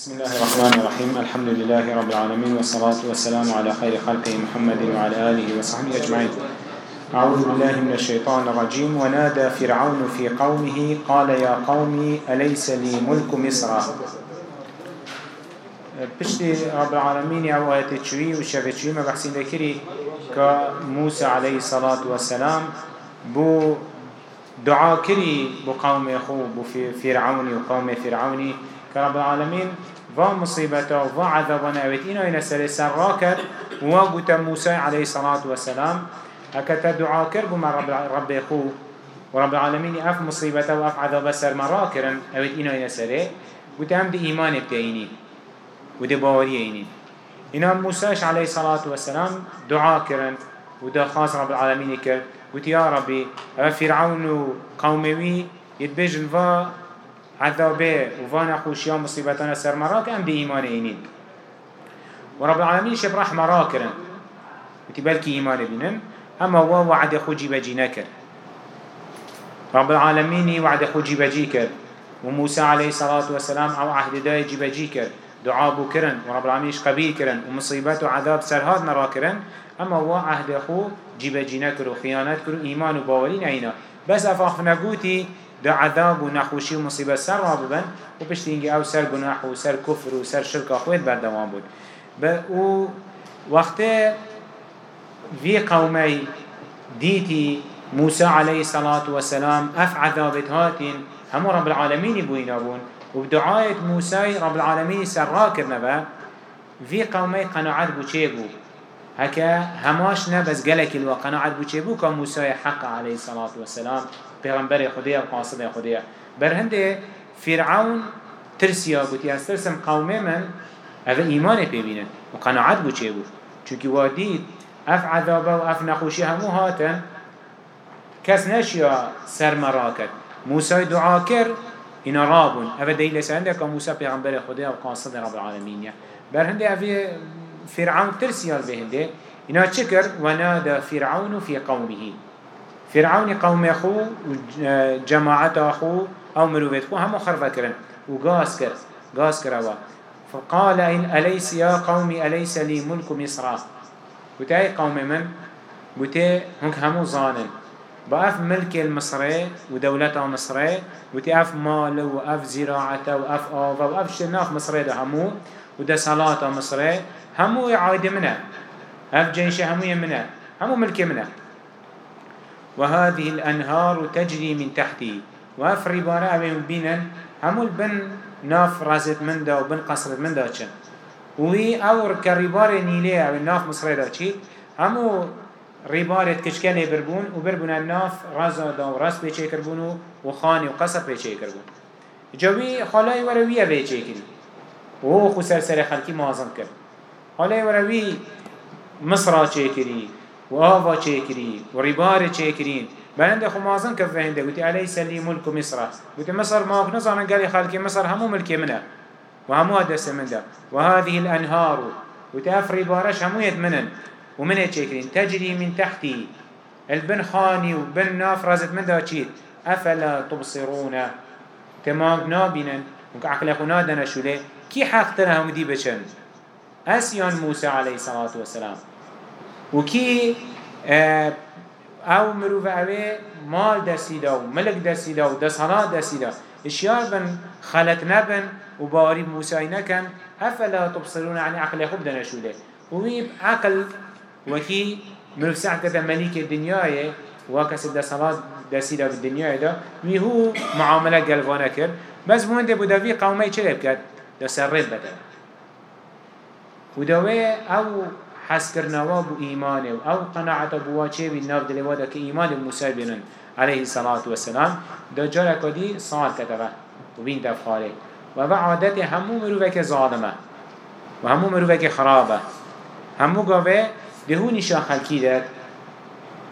بسم الله الرحمن الرحيم. الحمد لله رب العالمين والصلاة والسلام على خير خلقه محمد وعلى آله وصحبه أجمعين. أعوذ بالله من الشيطان الرجيم. ونادى فرعون في قومه قال يا قوم أليس لي ملك مصر؟ بشتي رب العالمين أو آيات تشوي وشفتشوي ما بحسين ذكري كموسى عليه الصلاة والسلام بو دعا كري بقوم أخو بفرعون وقوم فرعوني كرب العالمين و مصيبته و عذابنا اوت اینا اینا سر سر را کرد. و گوت موسى عليه الصلاة والسلام هكذا دعا کرد بما رب, رب خو و رب العالمين اف مصيبته و اف عذاب سر مرا کرن. اوت اینا اینا سره گوت هم دي ایمان بتاینی و دي باوری اینی. اینا موسى عليه الصلاة والسلام دعا کرن. و دا خاص رب العالمين کرد. قلت يا ربي فرعون قومي يتبجن و عذابه وفانا خوشيا مصيبتنا سر مراك ام دي ايمان اينين ورب العالمين شب رحمة راكرن بلكي ايمان بينن اما هو وعد خوجي بجي نكر رب العالمين وعد خوجي بجي كر وموسى عليه الصلاة والسلام أو عهد داي جي بجي كر دعاء بو كرن ورب العالمين قبيل كرن ومصيبات وعذاب سرهاد نرا كرن اما هو عهد خو جي بجي نكر وخيانات كر ايمان وباورين اينا بس افاق نقوتي دا عذاب و نخوشی و مصیبت سر را ببن و پشتی اینگه أو سر گناح و سر کفر و سر شرک آخوید بردوان بود. و وقت في قومي ديتي موسى عليه الصلاة والسلام أف عذابت هاتين هم رب العالمين أبون وبدعاية موسى رب العالمين سراكر نبا في قومي قناعات بوچيبو هكا هماش نبس قلك الوا قناعات بوچيبو كموسى حق عليه الصلاة والسلام پیغمبر خدیا و قاصد خدیا بر هنده فرعون ترسیا گوتی از ترسم قومه من أو ایمان پیبینن و قناعت بو چه بود؟ چونکی وادید اف عذابه و اف نخوشی همو هاتن کس نشیا سر مراکت. موسى دعا کر اینا رابون أو دیل سنده که موسى پیغمبر خدیا و قاصد رب العالمین. بر هنده أو فرعون ترسيا بهنده اینا چکر ونادى فرعون في قومه. فرعون قوم أخو وجماعة أخو أو مروفيت خو هم خرفة كرن وقاس كر قاس كروا فقال إن أليس يا قومي أليس لي ملك مصر؟ وتاي قوم من بوتي هنك همو ظانن بأف ملك المصري ودولة مصري بوتي أف مال وأف زراعة وأف آفا وأف شناف مصري ده همو وده صلاة مصري همو يعايد منه. أف جيش همو يمنه همو ملك منه. وهذه الأنهار تجري من تحتي. وأفري بارا أبين بينا همو البن ناف رازت من دا وبن قصرت من دا چن وهي أور كريبار نيلي أو ناف مصر دا چي همو ريبارت كشكالي بربون وبربون الناف رازا دا وراس بيچه كربونو وخاني وقصر بيچه كربون جوي خلاي وروية بيچه كري وهو خسر سر خلقي معظم كر خلاي وروي مصر چه كري و آوا کری و ریبار کرین بلند خمازن که فهنده مصر. گوتی مصر ما اخ نزانن خالك مصر همو ملك منه و همو دست من ده و هذه الأنهار. گوتی اف ریبارش همو ید منن. و منه من تحتي البن خاني وبن ناف رازت من ده چید أفلا تبصرون؟ تماغ نابینن. و عقل خنا دنا حق تره هم دی بچن؟ اسیان موسى عليه الصلاة والسلام وكي آه، أو مروف اوه مال دستيدا و ملك دستيدا و دسهنا دستيدا اشيار بن خلت نبن و باري موسى نكن افلا تبصرون عن عقل خوب دنشوله وميب عقل وكي مروف ساعة ملك الدنيا وكس دسهنا دستيدا بالدنيا دا ويهو معاملة قلبانا كر بس بوين ده بوداوي قومي چلب كد ده سرد بدن ودوه أو حس کرنوا بو ایمان و أو قناعت بو واچه بی ناف دلواده که ایمان موسی بینن علیه الصلاة والسلام دا جارا کدی صال کتبه. و بین دفخاره و با عادت همو مروفه که ظالمه و همو مروفه که خرابه. همو گاوه دهو نشا خلکی داد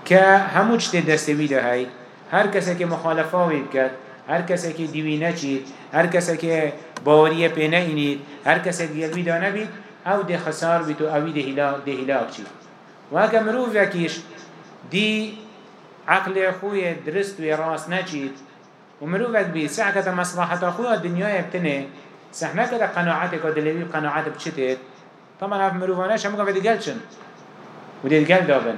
که همو چت دستوی ده هی هر کسی که مخالفه وی بکد هر کسی که دیوی نچید هر کسی که باوریه پی اینید هر کسی که گلوی دا نبید أو ده خسار بيتو أو ده هلاك ده هلاك چي وهكا مروف يكيش دي عقل خوية درست وراس نچيت ومروفك بي ساعة مصلحة خوية الدنيا يبتنه سحنا كده قناعتك ودلوي قناعت بشتت طبعا هف مروفاناش هم قاعد يقلشن ودي القل دابن.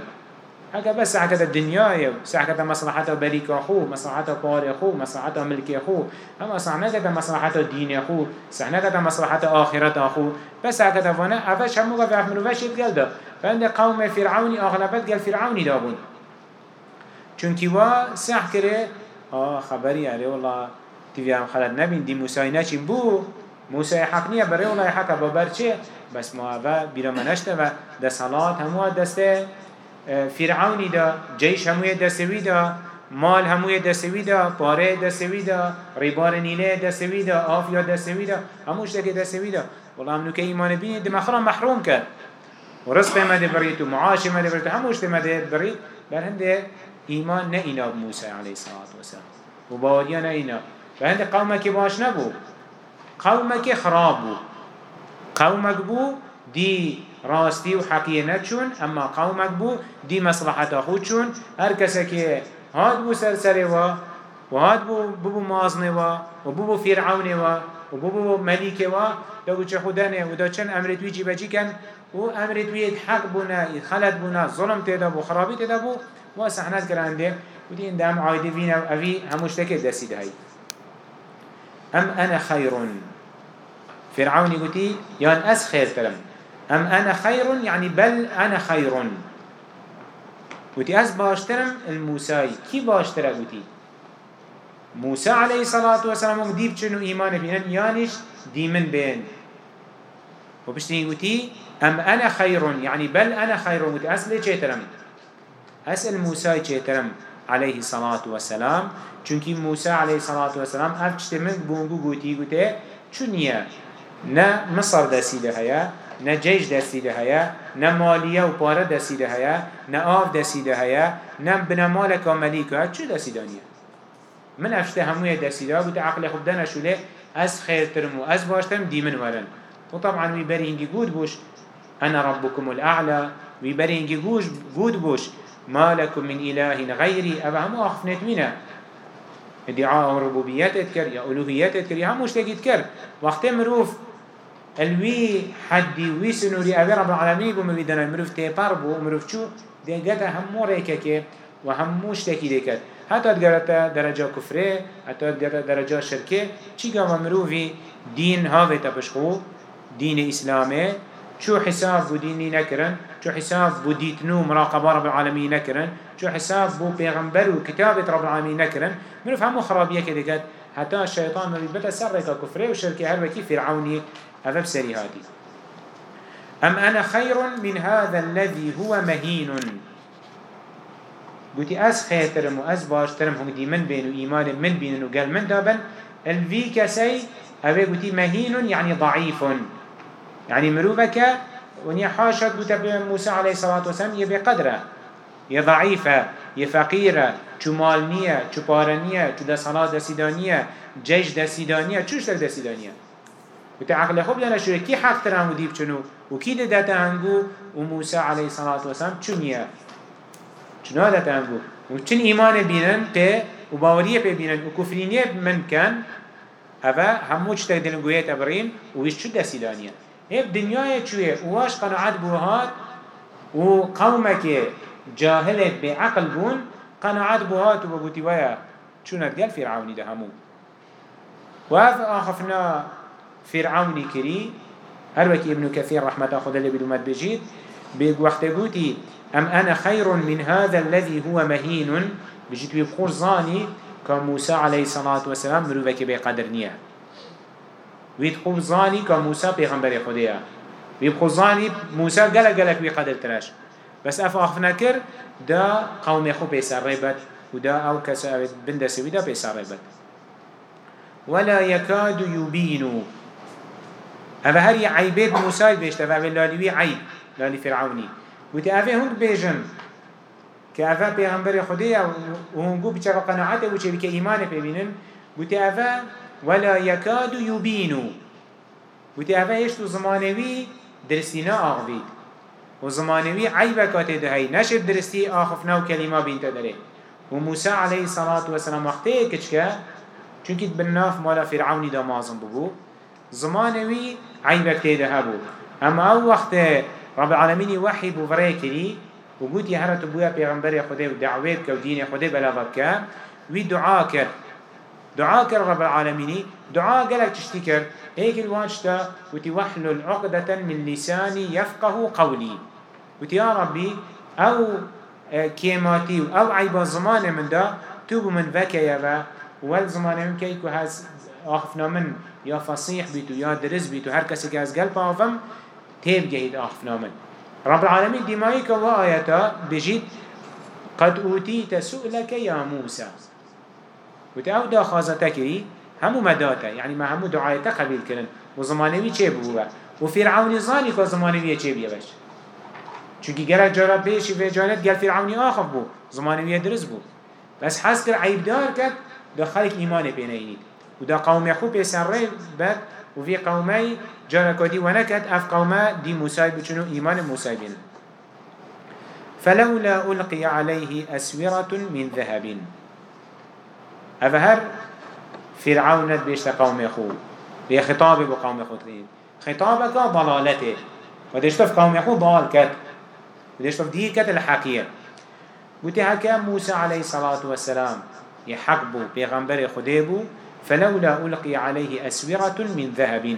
هكا بس كده الدنيا ساعة كده مصلحته بريك أخوه مصلحته بار أخوه مصلحته ملك أخوه. أما ساعة كده مصلحته دين أخوه ساعة كده مصلحته آخرة أخوه. بس ساعة كده فانا أفش هم قاعد يعملوا فش يتقال ده. فعند قوم فرعوني أغلبت قال فرعوني دابون چونكي وا سح كره آه خبري عليه والله. تبي هم خلد نبين دي موسى نشين بو؟ موسى حق بري والله حق بابر بس ما و بيرا منشته و صلاة همو دسته. فرعونی دا جیش هموی دستوی دا مال هموی دستوی دا پاره دستوی دا ریبار نیله دستوی دا آفیا دستوی دا هموش دکی دستوی دا. والله هم نوکه ایمان بینی دمخرا محروم کرد. و رزق مده برید و معاش مده برید هموش مده برید بر هنده ایمان نه اینا موسی علیه والسلام. و باوریا نه اینا. بر هنده قومك باش نبو قومك خراب بو قومك بو دي راستی و حقیه نچون اما قومک بو دی مصلحت خود چون. هر که هاد بو سرسره و و هاد بو بو و و بو و و بو بو ملیکه و دو چه خودنه و دا امرت وی جیبجی کن؟ و امرت وی حق بونا خلط بونا ظلم تیدا بو خرابی تیدا بو و سحنت کرنده اندام عایده وین و اوی هموش تکه دستی هی ام أنا خیرون. فرعونی گوتی یان از خیر ترم. أم أنا خير؟ يعني بل أنا خير. وتي أز باشترم الموسى. كي باشتر قوتي موسى عليه الصلاة والسلام ديب چنو إيمان بينن؟ يانش ديمن بين. وبشتين قوتي أم أنا خير؟ يعني بل أنا خير. وتي أسل چيترم؟ أسأل موسى چيترم عليه الصلاة والسلام. چونكي موسى عليه الصلاة والسلام أف چتمن بونگو قوتي قوتي چونيا نا مصر دسي لهيا نه جيش دستيده هيا نه مالية و پاره دستيده هيا نه آف دستيده هيا نه بنمالك و مليكه چو دستيدانيه من افشته هموية دستيده بوده عقل خوب دانا شوله از خيرترم و از باشترم دي من ورن وطبعا ويبري هنگي قود بوش أنا ربكم الأعلى ويبري هنگي قود بوش ما لكم من إله غيري أبا همو أخفنت منه ادعاء ربوبيات اذكر يا ألوهيات اذكر يا هموش تجد كر وقت مروف الوي حدي وي سنوري أبي رب العالمين بو مبيدنا مروف تيبار بو مروف شو دي قد همو ريكك وهمو اشتكي ديكت حتى تقرأت درجة كفره حتى تقرأت درجة شركه چي قام مروفي دين هاوه تبشخو دين إسلامي شو حساب بو ديني نكرن شو حساب بو ديتنو مراقبة رب العالمين نكرن شو حساب بو پیغمبر وكتابة رب العالمين نكرن مروف همو خرابية كده حتى الشيطان مبيبتا سرك كفره وشركه هر وكي فرعوني هذا بسري هادي أم أنا خير من هذا الذي هو مهين؟ قلت أس خيرترم وأس باشترم. هم دي من بين وإيمان من بين وقال من دابن. الفي كسي أبي قلت مهين يعني ضعيف. يعني مروفك ونيا حاشد قلت موسى عليه الصلاة والسلام يبي قدره. يا ضعيفة يا فقيرة شو مالنية شو بارنية شو دا صلاة دا سيدانية جيش دا سيدانية شوش دا سيدانية وتي عقل خوب لنا شو كي حق ترى وديب شنو وكي ده تهنجو وموسى عليه الصلاة والسلام شنيا شنو ده تهنجو وشن إيمان بينن ته وباورية بينن وكفرينية من كان هذا هموش تقدر نقولي تبرين ويش شو ده سيدانيا هي الدنيا شوية واش قناعات بوهات وقومك جاهلت بعقل بون قناعات بوهات وبقولي ويا شو نتقال فرعوني ده همو. وهذا آخفنا فرعوني كري هروك ابن كثير رحمة أخذ اللي بدومات بجيد بيق وقت قوتي أم أنا خير من هذا الذي هو مهين بجيت بيبخور زاني كموسى عليه الصلاة والسلام مروفك بقدر نية ويتخوف زاني كموسى بيغنبري خديا بيبخور زاني موسى قلق قلق بقدر تراش بس أفا أخفنا كر دا قوم يخو بيسار ريبت ودا أو كسا بندسي ودا بيسار ريبت ولا يكاد يبينوا هذا هر عيبات موسى بيشت هذا لاليوي عيب لالي فرعوني وتي هذا هنگ بيجن كهذا بيغمبر خديه وهنگو بيشت قناعته وچه بك إيمان ببينن وتي هذا ولا يكاد يبينوا وتي هذا يشتو زمانوي درسينا آغبيد وزمانوي عيبكات دهي نشد درستي آخفنا وكلمة بنت داره وموسى عليه الصلاة والسلام وقته كچكا چونكي بالناف مالا فرعوني دا مازن ببو زمانوي عيبك تيده هبو اما أو وقت رب العالمين وحي بوفره كري وقلت يا هرت بويا پیغمبر خده ودعوه بك ودين خده بلاغت كا وي دعا كر دعا كر رب العالمين دعا قالك تشتي كر هيك الواجتا وتي وحلل عقدة من لساني يفقه قولي وتي يا ربي أو آه، كيماتي أو عيب زمان من دا توب من ذكا يا والزمان كيكو هاز آخفنا من يا فصيح بيتو يا درز بيتو هر كسي كاز قلب آفم تيب جهيد آخفنا من رب العالمين دمائك وآياتا بجيت قد أوتيت سؤلك يا موسى وتأو دا خازتكري همو مداتا يعني ما همو دعايتا قبيل كرن وزمانوي چه بوبا وفرعوني ظاني كو زمانوي چه بيبش چونكي گلك جارا بيشي في جانت گل فرعوني آخف بو زمانوي درز بو. بس حس كر عيب دار كد دا خلق إيمان بينينيد ودا قوم يخو بيسر بد وفي قومي جاركاتي ونكت اف قوما دي موسى بچنو إيمان موسى بين فلولا ألقي عليه أسورة من ذهب. أفهر فرعون بيشت قوم يخو بخطاب بقوم يخو ترين خطابك ضلالته وديشتف قوم يخو ضال كت وديشتف دي كت الحقية قلت هكا موسى عليه الصلاة والسلام يحقبو بيغمبر خديبو فلولا ألقي عليه أسورة من ذهب.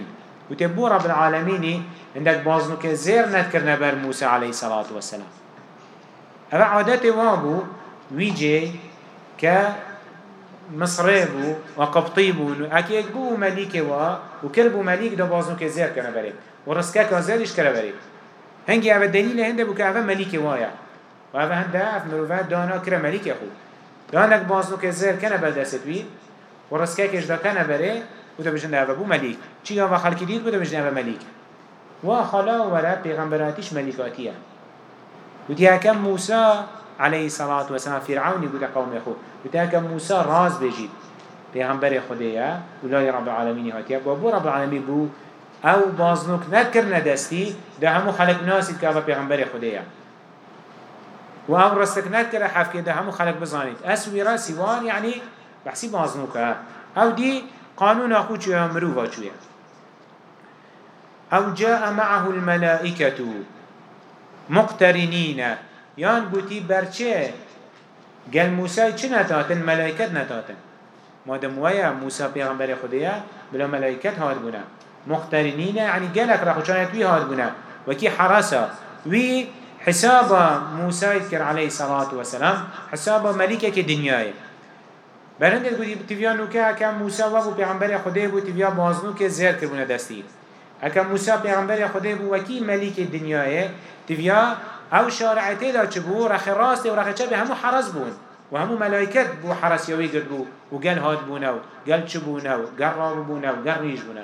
وتبو رب العالمين عندك بازنك زير نذكر نبر موسى عليه الصلاة والسلام. أبا عادات وابو ويجي ك مصريبو وقبطيبو. أكيد بو مليك وا وكربو مليك ده بازنك زير كنبري ورسكك زيرش كنبري هنجي أبا دليل هنده بو كأبا مليك وايا وأبا هنده مروفات دانا كرا مليك يخو دانك بازنك زير كنبر دست بي ورسككش ده كنبري بوده بجنده اوه بو ملیک چی اوه خلکی دید بوده بجنده اوه ملیک و خلا وره پیغمبراتیش ملیکاتیه بودی هکم موسى عليه الصلاة والسلام فرعوني بوده قوم يخو بودی هکم موسى راز بجید پیغمبر خدایه اولای رب العالمین هاتیه بابو رب العالمین بو أو بازنوک نکر ندستی ده همو خلق ناسید اوه پیغمبر خدایه و أو رستك نكر حفكي ده همو خلق بزانيت اسويرا سوان يعني بحسي بازنوكا أو دي قانون أخو چوية مروفا چوية أو جاء معه الملائكة مقترنين يان قوتي برچه؟ قال موسى چه نتاتن؟ ملائكت نتاتن. مادم ويا موسى پیغمبر خديا بلا ملائكت هاد بنا مقترنين يعني قالك راحو چانت وي هاد بنا وكي حراسة وي حساب موسى يذكر عليه الصلاة والسلام حساب ملكة كدنياي برند گویی تیویا نوکه اکم موسی و پیغمبر خدا بو تیویا بازنو که زیر کربونه دستی. اکم موسی پیغمبر خدا بو وکی ملیک دنیاه تیویا أو شارعته دا چه بو رخ راست و رخ چه همو حرس بون و همو ملائکت بو حرس یوی گرد بو و گل هاد بونو گل چه بونو گل راب بونو گل ریش بونو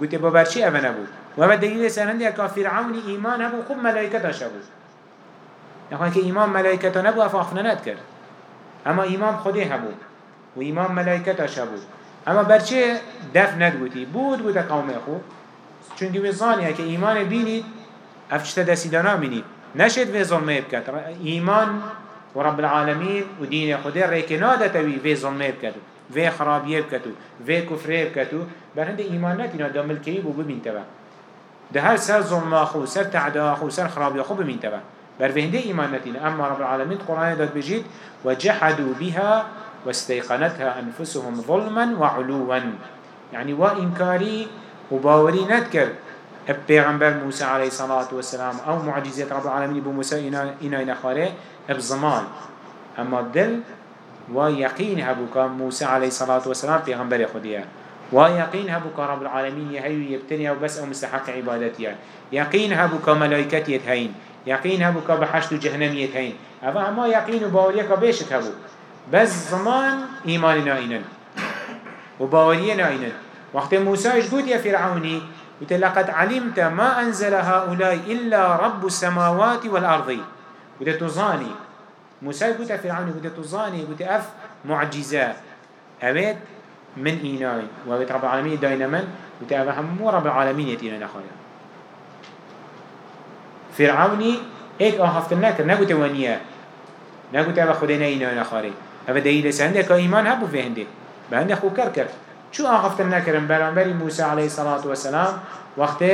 گوته با برچی اوه نبو و بعد دلیل سرندی اکا فرعونی ایمان هبو خوب ملائکت هاشا بو نخواه که ایمان ملائکت نبو افاقفنانت کرد. اما امام خودی هبود و امام ملائکتش هبود اما برچه دف ندگوتی بود بود قوم خو چونکه وی زانیه که ایمان بینید افچتا دستیدانا بینید. نشد وی ظلمه بکد ایمان و رب العالمین و دین خودی ریکنا دتوی وی ظلمه بکد وی خرابیه بکدو وی کفره بکدو بر هنده ایمان نتینا دا ملکی بو ببین ده هر سر ظلمه خو سر تعدا خو سر خرابی خو ببین بر فهنده إيمان نتين أما رب العالمين قرآن داد بجيد وجحدوا بها واستيقنتها أنفسهم ظلما وعلوا. يعني وإنكاري وباوري نذكر. البيغمبر موسى عليه الصلاة والسلام أو معجزات رب العالمين بو موسى إنا إنا نخاره بزمان. أما الدل ويقين هبوك موسى عليه الصلاة والسلام بيغمبر خديه ويقين هبوك رب العالمين يهيو يبتني وبس أو مستحق عبادتها يقين هبوك ملائكتي يتهين يقين هبو كا بحشت جهنمية هين أفا هما يقين وباورية كا بيشت هبو. بس زمان إيمان نائنن وباورية نائنن وقت موسى قلت يا فرعوني لقد علمت ما أنزل هؤلاء إلا رب السماوات والأرض. قلت تظاني موسى يا فرعوني قلت تظاني قلت أف معجزة. أبيت من إيناي. وأبيت رب العالمين داينا من قلت أفا هم رب العالمين يتينا نخايا فرعوني إيك آهفتن نكر نقو توانية. نقو تابا خدنا اينا نخاري هذا دليل سهنده كا إيمان هبو في هنده. بهنده خو كر كر. شو آخفتن نكرن برانبري موسى عليه الصلاة والسلام. وقت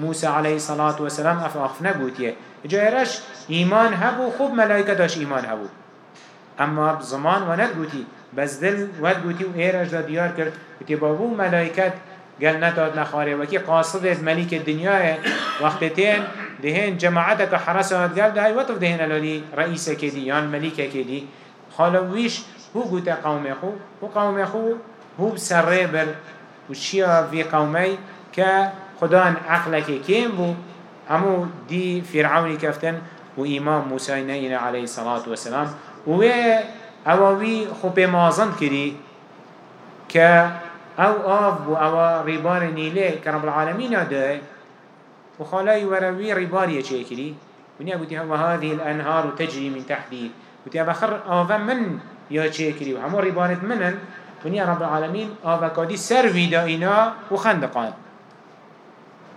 موسى عليه الصلاة والسلام أف آخف نقوتيه جايرش إيمان هبو خوب ملائكة داش إيمان هبو. أما بزمان ونقوتي بس دل ودقوتي و إيرش دا ديار كر وتي بابو ملائكة قال نتاد نخاري وكي قاصد ملك الدنيا وقت تين دهين جماعتك حرسات قال ده هاي وطف دهين الولي رئيسة كدي يعني ملكة كدي خالويش هو قوتا قوم خو هو قوم خو هو بسره بر وشيا في قومي كخدان عقلك كيم بو. همو دي فرعوني كفتن وإمام موسى نين عليه الصلاة والسلام. و أواوي خوبي مازن كري ك أو آف بو أو ريبار نيلي كرب العالمين ده وخالاي وروي ريبار يشيكري ونيا قلت وهذه الأنهار تجري من تحتي قلت بخر آفا من يشيكري وهمو ريبارت منن. ونيا رب العالمين آفا كادي سر ويدائنا وخندقان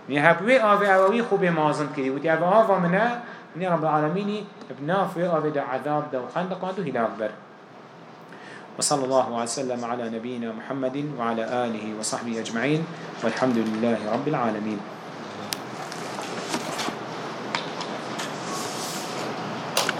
ونيا هبوي آفا أواوي خوبي مازن كري قلت آفا منه. ونيا رب العالمين ابنافي آفا دا عذاب دا وخندقان دو هلاك بر. وصلى الله وسلم على نبينا محمد وعلى آله وصحبه أجمعين والحمد لله رب العالمين.